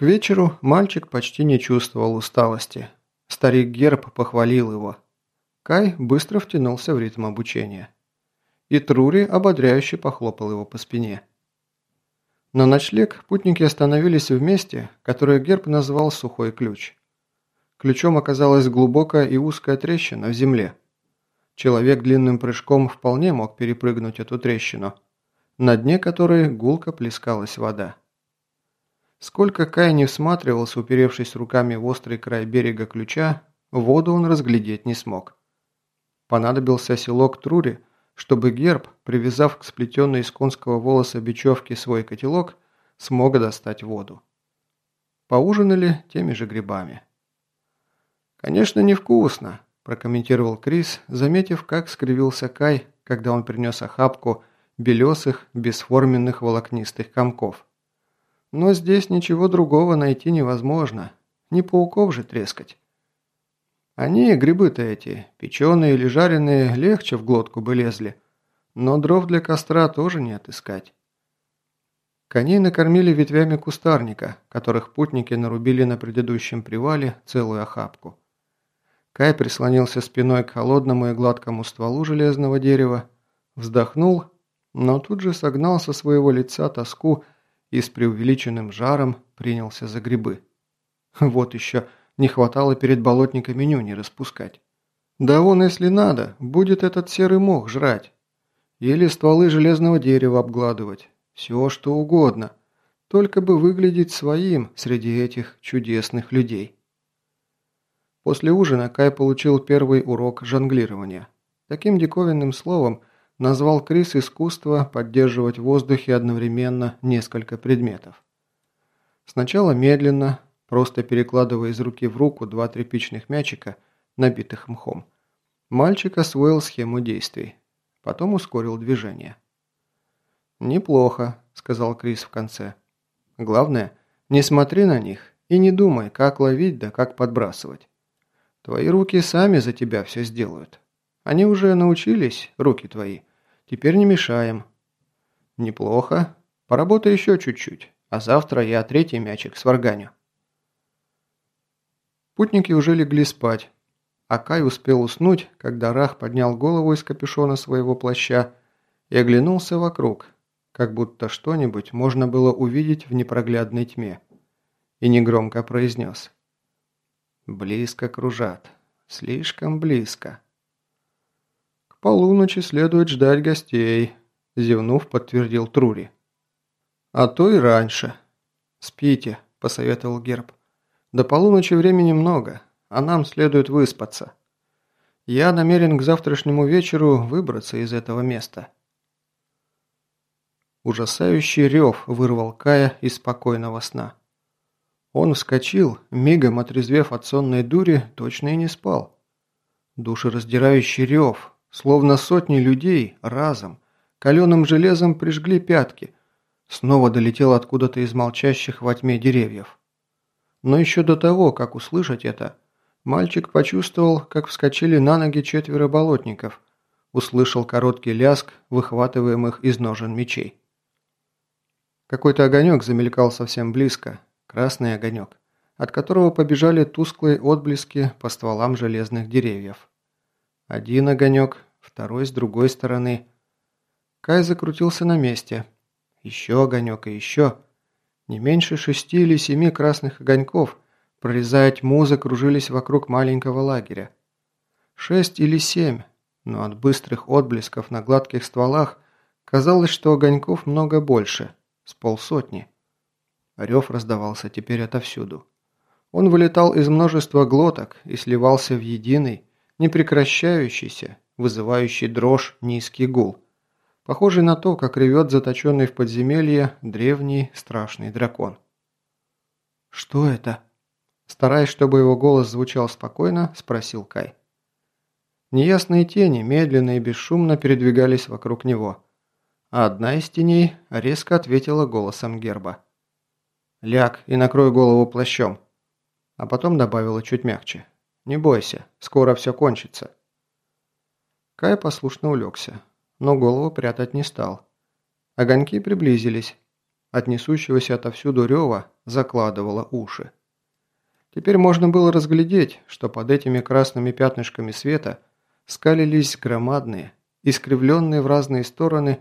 К вечеру мальчик почти не чувствовал усталости. Старик Герб похвалил его. Кай быстро втянулся в ритм обучения. И Трури ободряюще похлопал его по спине. На ночлег путники остановились в месте, которое Герб назвал «Сухой ключ». Ключом оказалась глубокая и узкая трещина в земле. Человек длинным прыжком вполне мог перепрыгнуть эту трещину, на дне которой гулко плескалась вода. Сколько Кай не всматривался, уперевшись руками в острый край берега ключа, воду он разглядеть не смог. Понадобился селок Трури, чтобы герб, привязав к сплетенной из конского волоса бечевке свой котелок, смог достать воду. Поужинали теми же грибами. «Конечно, невкусно», – прокомментировал Крис, заметив, как скривился Кай, когда он принес охапку белесых, бесформенных волокнистых комков. «Но здесь ничего другого найти невозможно. Не пауков же трескать». Они, грибы-то эти, печеные или жареные, легче в глотку бы лезли. Но дров для костра тоже не отыскать. Коней накормили ветвями кустарника, которых путники нарубили на предыдущем привале целую охапку. Кай прислонился спиной к холодному и гладкому стволу железного дерева, вздохнул, но тут же согнал со своего лица тоску и с преувеличенным жаром принялся за грибы. Вот еще – не хватало перед болотниками нюни распускать. Да он, если надо, будет этот серый мох жрать. Или стволы железного дерева обгладывать. Все, что угодно. Только бы выглядеть своим среди этих чудесных людей. После ужина Кай получил первый урок жонглирования. Таким диковинным словом назвал Крис искусство поддерживать в воздухе одновременно несколько предметов. Сначала медленно, просто перекладывая из руки в руку два тряпичных мячика, набитых мхом. Мальчик освоил схему действий. Потом ускорил движение. «Неплохо», – сказал Крис в конце. «Главное, не смотри на них и не думай, как ловить да как подбрасывать. Твои руки сами за тебя все сделают. Они уже научились, руки твои. Теперь не мешаем». «Неплохо. Поработай еще чуть-чуть, а завтра я третий мячик сварганю». Путники уже легли спать, а Кай успел уснуть, когда Рах поднял голову из капюшона своего плаща и оглянулся вокруг, как будто что-нибудь можно было увидеть в непроглядной тьме, и негромко произнес «Близко кружат, слишком близко». «К полуночи следует ждать гостей», – зевнув, подтвердил Трури. «А то и раньше». «Спите», – посоветовал Герб. До полуночи времени много, а нам следует выспаться. Я намерен к завтрашнему вечеру выбраться из этого места». Ужасающий рев вырвал Кая из спокойного сна. Он вскочил, мигом отрезвев от сонной дури, точно и не спал. Душераздирающий рев, словно сотни людей, разом, каленым железом прижгли пятки, снова долетел откуда-то из молчащих во тьме деревьев. Но еще до того, как услышать это, мальчик почувствовал, как вскочили на ноги четверо болотников, услышал короткий ляск выхватываемых из ножен мечей. Какой-то огонек замелькал совсем близко, красный огонек, от которого побежали тусклые отблески по стволам железных деревьев. Один огонек, второй с другой стороны. Кай закрутился на месте. Еще огонек и еще. Не меньше шести или семи красных огоньков, прорезая тьму, закружились вокруг маленького лагеря. Шесть или семь, но от быстрых отблесков на гладких стволах казалось, что огоньков много больше, с полсотни. Рев раздавался теперь отовсюду. Он вылетал из множества глоток и сливался в единый, непрекращающийся, вызывающий дрожь низкий гул – похожий на то, как ревет заточенный в подземелье древний страшный дракон. «Что это?» Стараясь, чтобы его голос звучал спокойно, спросил Кай. Неясные тени медленно и бесшумно передвигались вокруг него, а одна из теней резко ответила голосом герба. «Ляг и накрой голову плащом», а потом добавила чуть мягче. «Не бойся, скоро все кончится». Кай послушно улегся но голову прятать не стал. Огоньки приблизились. от несущегося отовсюду рева закладывало уши. Теперь можно было разглядеть, что под этими красными пятнышками света скалились громадные, искривленные в разные стороны,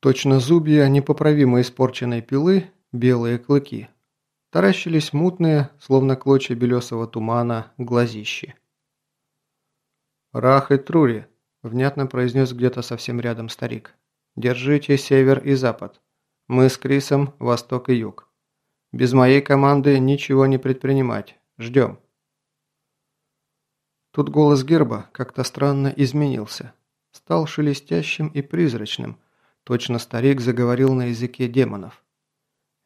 точно зубья непоправимо испорченной пилы, белые клыки. Таращились мутные, словно клочья белесого тумана, глазищи. «Рах и Трури», – внятно произнес где-то совсем рядом старик. «Держите север и запад. Мы с Крисом – восток и юг. Без моей команды ничего не предпринимать. Ждем». Тут голос герба как-то странно изменился. Стал шелестящим и призрачным. Точно старик заговорил на языке демонов.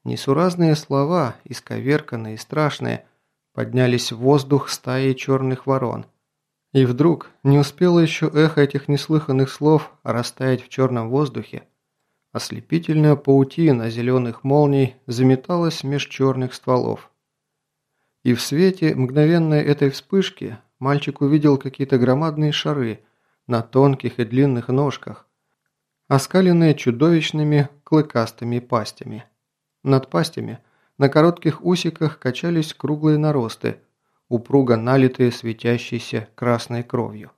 Несуразные слова, исковерканные и страшные, поднялись в воздух стаи черных ворон. И вдруг, не успело еще эхо этих неслыханных слов растаять в черном воздухе, ослепительная паутина зеленых молний заметалась меж черных стволов. И в свете мгновенной этой вспышки мальчик увидел какие-то громадные шары на тонких и длинных ножках, оскаленные чудовищными клыкастыми пастями. Над пастями на коротких усиках качались круглые наросты, упруго налитые светящейся красной кровью.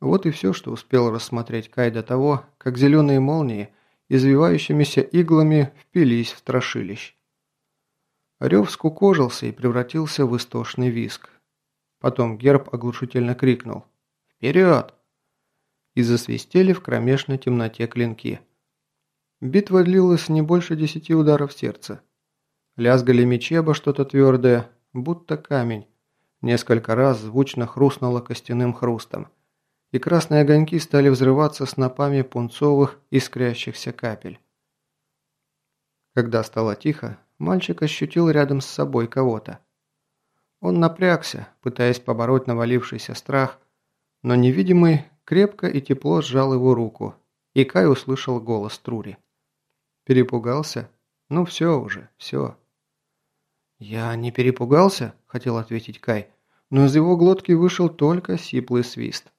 Вот и все, что успел рассмотреть Кай до того, как зеленые молнии извивающимися иглами впились в страшилищ. Рев скукожился и превратился в истошный виск. Потом герб оглушительно крикнул «Вперед!» и засвистели в кромешной темноте клинки. Битва длилась не больше десяти ударов сердца. Лязгали мечи обо что-то твердое, будто камень. Несколько раз звучно хрустнуло костяным хрустом, и красные огоньки стали взрываться снопами пунцовых искрящихся капель. Когда стало тихо, мальчик ощутил рядом с собой кого-то. Он напрягся, пытаясь побороть навалившийся страх, но невидимый крепко и тепло сжал его руку, и Кай услышал голос Трури. Перепугался? Ну все уже, все. «Я не перепугался?» – хотел ответить Кай, но из его глотки вышел только сиплый свист.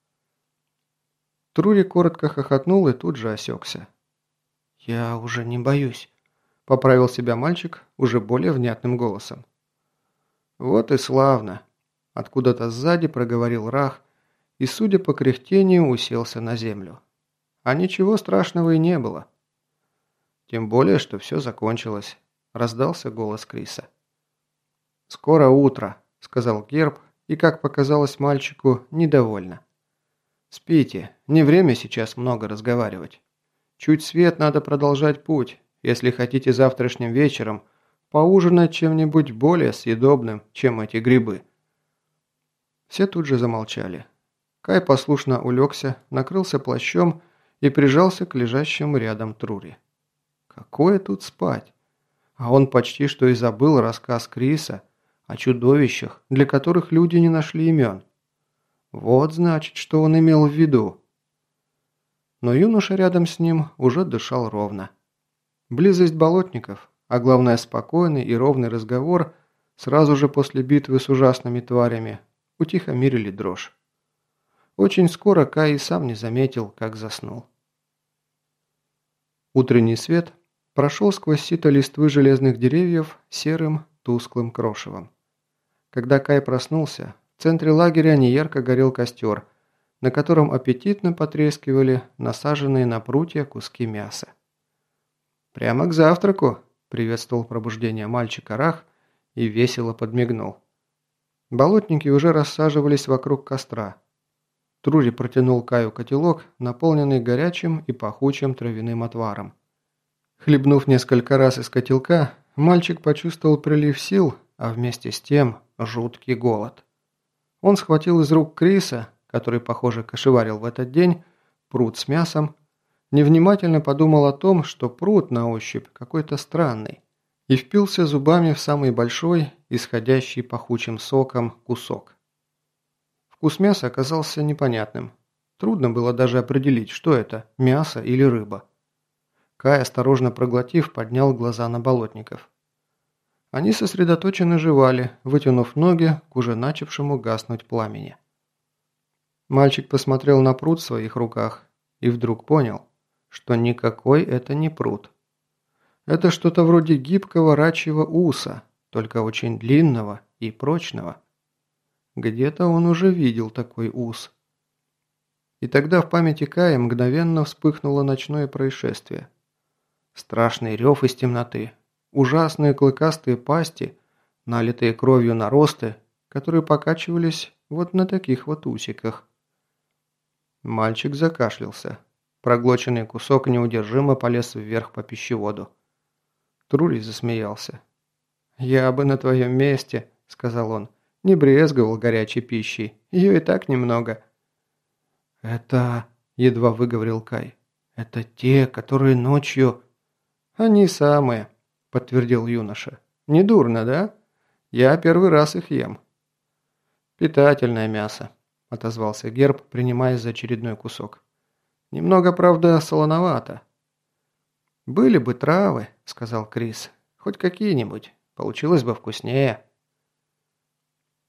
Трури коротко хохотнул и тут же осекся. «Я уже не боюсь», – поправил себя мальчик уже более внятным голосом. «Вот и славно!» – откуда-то сзади проговорил Рах и, судя по кряхтению, уселся на землю. А ничего страшного и не было. Тем более, что все закончилось. Раздался голос Криса. «Скоро утро», – сказал Герб, и, как показалось мальчику, недовольно. «Спите, не время сейчас много разговаривать. Чуть свет надо продолжать путь, если хотите завтрашним вечером поужинать чем-нибудь более съедобным, чем эти грибы». Все тут же замолчали. Кай послушно улегся, накрылся плащом и прижался к лежащему рядом Трури. Какое тут спать? А он почти что и забыл рассказ Криса о чудовищах, для которых люди не нашли имен. Вот значит, что он имел в виду. Но юноша рядом с ним уже дышал ровно. Близость болотников, а главное спокойный и ровный разговор сразу же после битвы с ужасными тварями утихомирили дрожь. Очень скоро Кай и сам не заметил, как заснул. Утренний свет прошел сквозь сито листвы железных деревьев серым, тусклым крошевом. Когда Кай проснулся, в центре лагеря неярко горел костер, на котором аппетитно потрескивали насаженные на прутья куски мяса. «Прямо к завтраку!» – приветствовал пробуждение мальчика Рах и весело подмигнул. Болотники уже рассаживались вокруг костра. Трури протянул Каю котелок, наполненный горячим и пахучим травяным отваром. Хлебнув несколько раз из котелка, мальчик почувствовал прилив сил, а вместе с тем жуткий голод. Он схватил из рук Криса, который, похоже, кошеварил в этот день, пруд с мясом, невнимательно подумал о том, что пруд на ощупь какой-то странный, и впился зубами в самый большой, исходящий пахучим соком, кусок. Вкус мяса оказался непонятным. Трудно было даже определить, что это – мясо или рыба. Кай, осторожно проглотив, поднял глаза на болотников. Они сосредоточенно жевали, вытянув ноги к уже начавшему гаснуть пламени. Мальчик посмотрел на пруд в своих руках и вдруг понял, что никакой это не пруд. Это что-то вроде гибкого рачьего уса, только очень длинного и прочного. Где-то он уже видел такой ус. И тогда в памяти Кая мгновенно вспыхнуло ночное происшествие. Страшный рев из темноты, ужасные клыкастые пасти, налитые кровью наросты, которые покачивались вот на таких вот усиках. Мальчик закашлялся. Проглоченный кусок неудержимо полез вверх по пищеводу. Трули засмеялся. «Я бы на твоем месте», — сказал он, — «не брезговал горячей пищей. Ее и так немного». «Это...» — едва выговорил Кай. «Это те, которые ночью...» «Они самые», — подтвердил юноша. «Недурно, да? Я первый раз их ем». «Питательное мясо», — отозвался Герб, принимаясь за очередной кусок. «Немного, правда, солоновато». «Были бы травы», — сказал Крис. «Хоть какие-нибудь. Получилось бы вкуснее».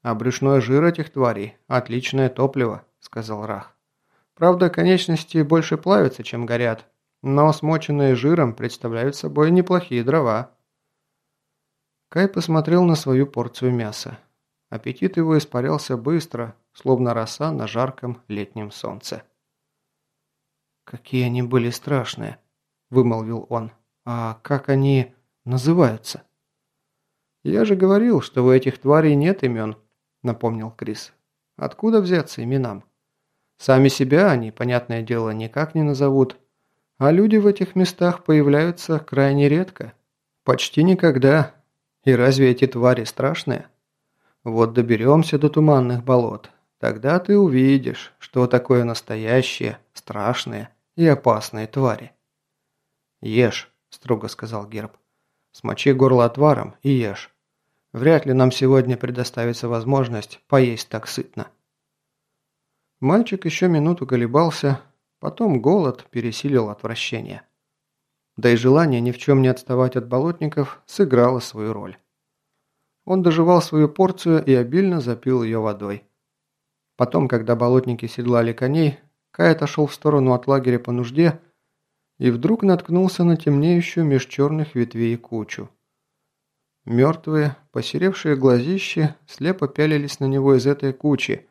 «А брюшной жир этих тварей – отличное топливо», – сказал Рах. «Правда, конечности больше плавятся, чем горят, но смоченные жиром представляют собой неплохие дрова». Кай посмотрел на свою порцию мяса. Аппетит его испарялся быстро, словно роса на жарком летнем солнце. «Какие они были страшные», – вымолвил он. «А как они называются?» «Я же говорил, что у этих тварей нет имен», – напомнил Крис. «Откуда взяться именам? Сами себя они, понятное дело, никак не назовут, а люди в этих местах появляются крайне редко, почти никогда. И разве эти твари страшные? Вот доберемся до туманных болот, тогда ты увидишь, что такое настоящие, страшные и опасные твари». «Ешь», – строго сказал Герб. «Смочи горло отваром и ешь. Вряд ли нам сегодня предоставится возможность поесть так сытно. Мальчик еще минуту колебался, потом голод пересилил отвращение. Да и желание ни в чем не отставать от болотников сыграло свою роль. Он доживал свою порцию и обильно запил ее водой. Потом, когда болотники седлали коней, Кай отошел в сторону от лагеря по нужде и вдруг наткнулся на темнеющую меж черных ветвей кучу. Мертвые, посеревшие глазищи слепо пялились на него из этой кучи.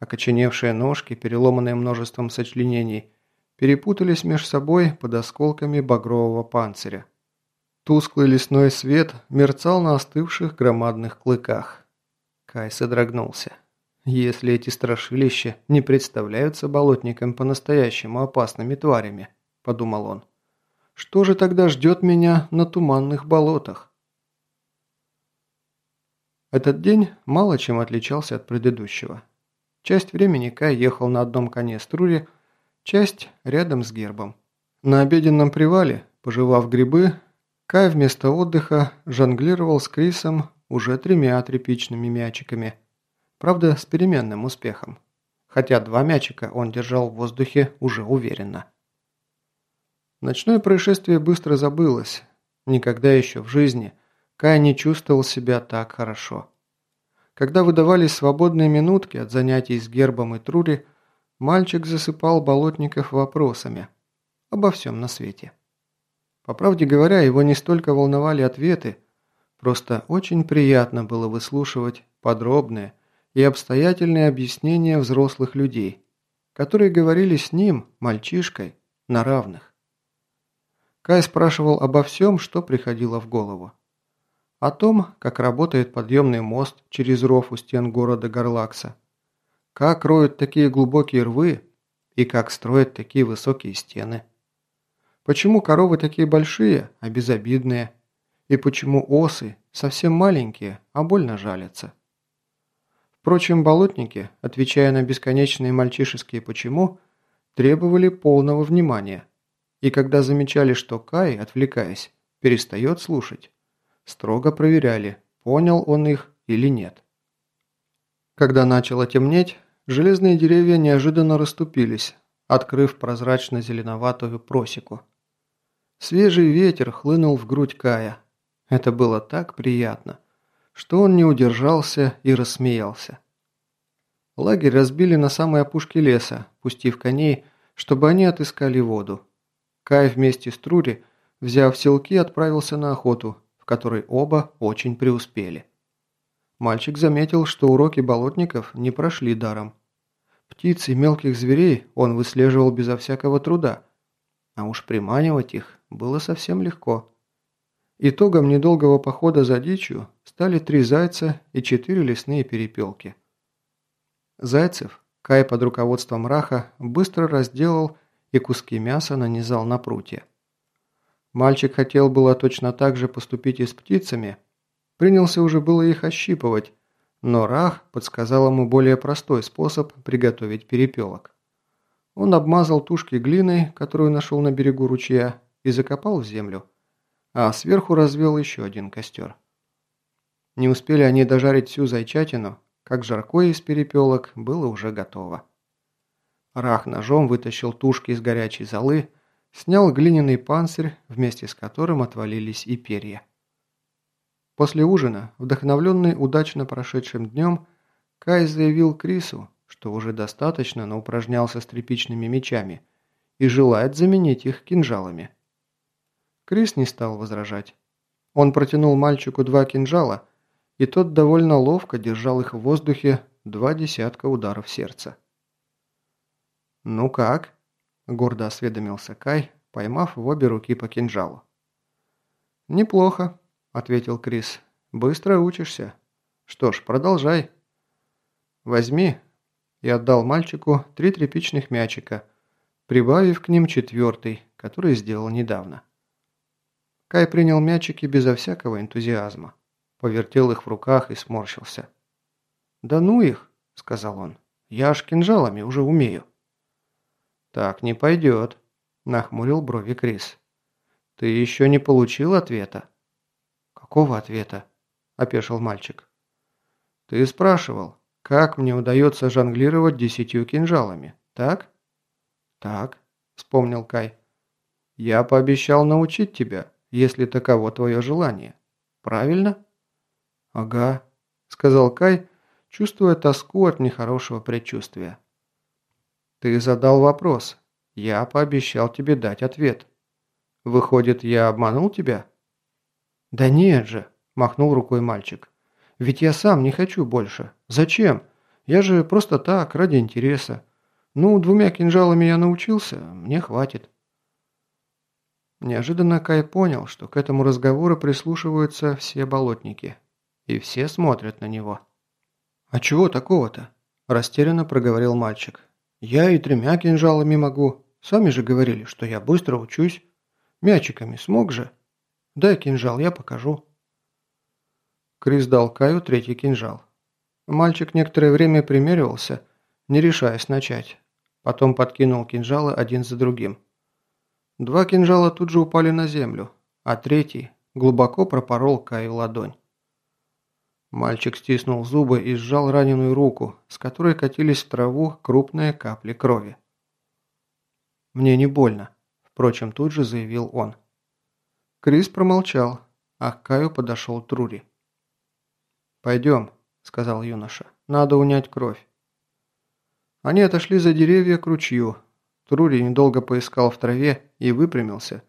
Окоченевшие ножки, переломанные множеством сочленений, перепутались меж собой под осколками багрового панциря. Тусклый лесной свет мерцал на остывших громадных клыках. Кай содрогнулся. Если эти страшилища не представляются болотникам по-настоящему опасными тварями, подумал он, что же тогда ждет меня на туманных болотах? Этот день мало чем отличался от предыдущего. Часть времени Кай ехал на одном коне Струри, часть рядом с гербом. На обеденном привале, пожевав грибы, Кай вместо отдыха жонглировал с Крисом уже тремя тряпичными мячиками. Правда, с переменным успехом. Хотя два мячика он держал в воздухе уже уверенно. Ночное происшествие быстро забылось. Никогда еще в жизни – Кай не чувствовал себя так хорошо. Когда выдавались свободные минутки от занятий с Гербом и Трури, мальчик засыпал болотников вопросами. Обо всем на свете. По правде говоря, его не столько волновали ответы, просто очень приятно было выслушивать подробные и обстоятельные объяснения взрослых людей, которые говорили с ним, мальчишкой, на равных. Кай спрашивал обо всем, что приходило в голову. О том, как работает подъемный мост через ров у стен города Гарлакса. Как роют такие глубокие рвы и как строят такие высокие стены. Почему коровы такие большие, а безобидные? И почему осы совсем маленькие, а больно жалятся? Впрочем, болотники, отвечая на бесконечные мальчишеские «почему», требовали полного внимания. И когда замечали, что Кай, отвлекаясь, перестает слушать, Строго проверяли, понял он их или нет. Когда начало темнеть, железные деревья неожиданно расступились, открыв прозрачно-зеленоватую просеку. Свежий ветер хлынул в грудь Кая. Это было так приятно, что он не удержался и рассмеялся. Лагерь разбили на самой опушке леса, пустив коней, чтобы они отыскали воду. Кай вместе с Трури взяв селки, отправился на охоту, которой оба очень преуспели. Мальчик заметил, что уроки болотников не прошли даром. Птиц и мелких зверей он выслеживал безо всякого труда, а уж приманивать их было совсем легко. Итогом недолгого похода за дичью стали три зайца и четыре лесные перепелки. Зайцев Кай под руководством Раха быстро разделал и куски мяса нанизал на прутья. Мальчик хотел было точно так же поступить и с птицами, принялся уже было их ощипывать, но Рах подсказал ему более простой способ приготовить перепелок. Он обмазал тушки глиной, которую нашел на берегу ручья, и закопал в землю, а сверху развел еще один костер. Не успели они дожарить всю зайчатину, как жаркое из перепелок было уже готово. Рах ножом вытащил тушки из горячей золы, снял глиняный панцирь, вместе с которым отвалились и перья. После ужина, вдохновленный удачно прошедшим днем, Кай заявил Крису, что уже достаточно наупражнялся с тряпичными мечами и желает заменить их кинжалами. Крис не стал возражать. Он протянул мальчику два кинжала, и тот довольно ловко держал их в воздухе два десятка ударов сердца. «Ну как?» – гордо осведомился Кай, поймав в обе руки по кинжалу. «Неплохо», – ответил Крис. «Быстро учишься. Что ж, продолжай». «Возьми», – и отдал мальчику три тряпичных мячика, прибавив к ним четвертый, который сделал недавно. Кай принял мячики безо всякого энтузиазма, повертел их в руках и сморщился. «Да ну их», – сказал он, – «я аж кинжалами уже умею». «Так не пойдет», – нахмурил брови Крис. «Ты еще не получил ответа?» «Какого ответа?» – опешил мальчик. «Ты спрашивал, как мне удается жонглировать десятью кинжалами, так?» «Так», – вспомнил Кай. «Я пообещал научить тебя, если таково твое желание. Правильно?» «Ага», – сказал Кай, чувствуя тоску от нехорошего предчувствия. «Ты задал вопрос. Я пообещал тебе дать ответ. Выходит, я обманул тебя?» «Да нет же», – махнул рукой мальчик. «Ведь я сам не хочу больше. Зачем? Я же просто так, ради интереса. Ну, двумя кинжалами я научился, мне хватит». Неожиданно Кай понял, что к этому разговору прислушиваются все болотники. И все смотрят на него. «А чего такого-то?» – растерянно проговорил мальчик. «Я и тремя кинжалами могу. Сами же говорили, что я быстро учусь. Мячиками смог же?» Дай кинжал, я покажу». Крис дал Каю третий кинжал. Мальчик некоторое время примеривался, не решаясь начать. Потом подкинул кинжалы один за другим. Два кинжала тут же упали на землю, а третий глубоко пропорол Каю ладонь. Мальчик стиснул зубы и сжал раненую руку, с которой катились в траву крупные капли крови. «Мне не больно», – впрочем, тут же заявил он. Крис промолчал, а к Каю подошел Трури. «Пойдем», – сказал юноша, – «надо унять кровь». Они отошли за деревья к ручью. Трури недолго поискал в траве и выпрямился,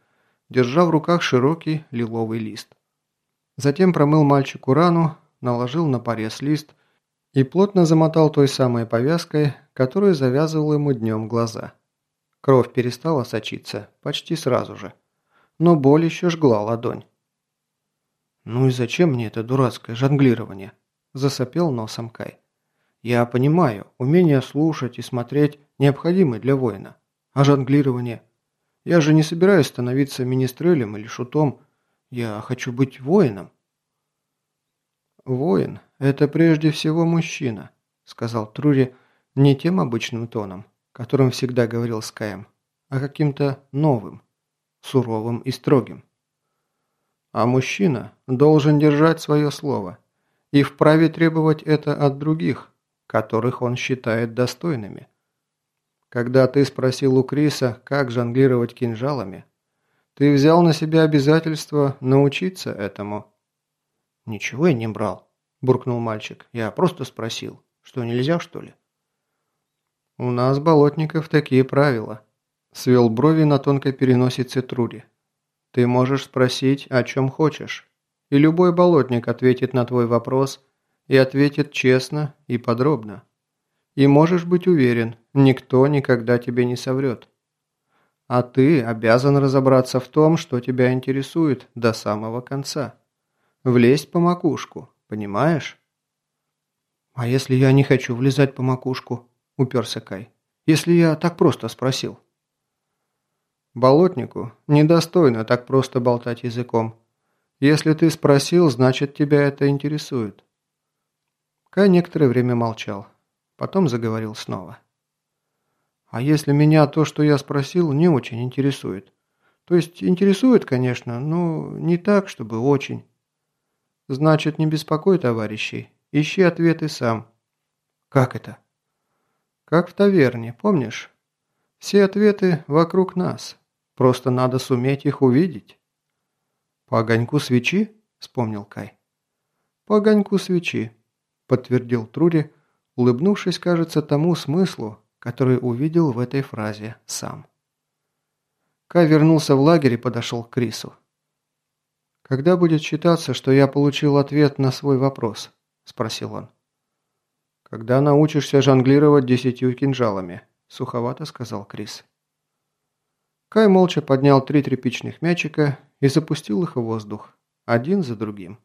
держа в руках широкий лиловый лист. Затем промыл мальчику рану, наложил на порез лист и плотно замотал той самой повязкой, которую завязывал ему днем глаза. Кровь перестала сочиться почти сразу же но боль еще жгла ладонь. «Ну и зачем мне это дурацкое жонглирование?» – засопел носом Кай. «Я понимаю, умение слушать и смотреть необходимы для воина. А жонглирование? Я же не собираюсь становиться министрелем или шутом. Я хочу быть воином». «Воин – это прежде всего мужчина», – сказал Трури не тем обычным тоном, которым всегда говорил с а каким-то новым, суровым и строгим. А мужчина должен держать свое слово и вправе требовать это от других, которых он считает достойными. Когда ты спросил у Криса, как жонглировать кинжалами, ты взял на себя обязательство научиться этому. «Ничего я не брал», – буркнул мальчик. «Я просто спросил. Что, нельзя, что ли?» «У нас, болотников, такие правила», Свел брови на тонкой переносице Трури. Ты можешь спросить, о чем хочешь. И любой болотник ответит на твой вопрос и ответит честно и подробно. И можешь быть уверен, никто никогда тебе не соврет. А ты обязан разобраться в том, что тебя интересует до самого конца. Влезть по макушку, понимаешь? «А если я не хочу влезать по макушку?» – уперся Кай. «Если я так просто спросил?» «Болотнику недостойно так просто болтать языком. Если ты спросил, значит, тебя это интересует». Кай некоторое время молчал. Потом заговорил снова. «А если меня то, что я спросил, не очень интересует? То есть интересует, конечно, но не так, чтобы очень. Значит, не беспокой товарищей. Ищи ответы сам». «Как это?» «Как в таверне, помнишь? Все ответы вокруг нас. Просто надо суметь их увидеть». «По огоньку свечи?» – вспомнил Кай. «По огоньку свечи», – подтвердил Трури, улыбнувшись, кажется, тому смыслу, который увидел в этой фразе сам. Кай вернулся в лагерь и подошел к Крису. «Когда будет считаться, что я получил ответ на свой вопрос?» – спросил он. «Когда научишься жонглировать десятью кинжалами», – суховато сказал Крис. Кай молча поднял три тряпичных мячика и запустил их в воздух, один за другим.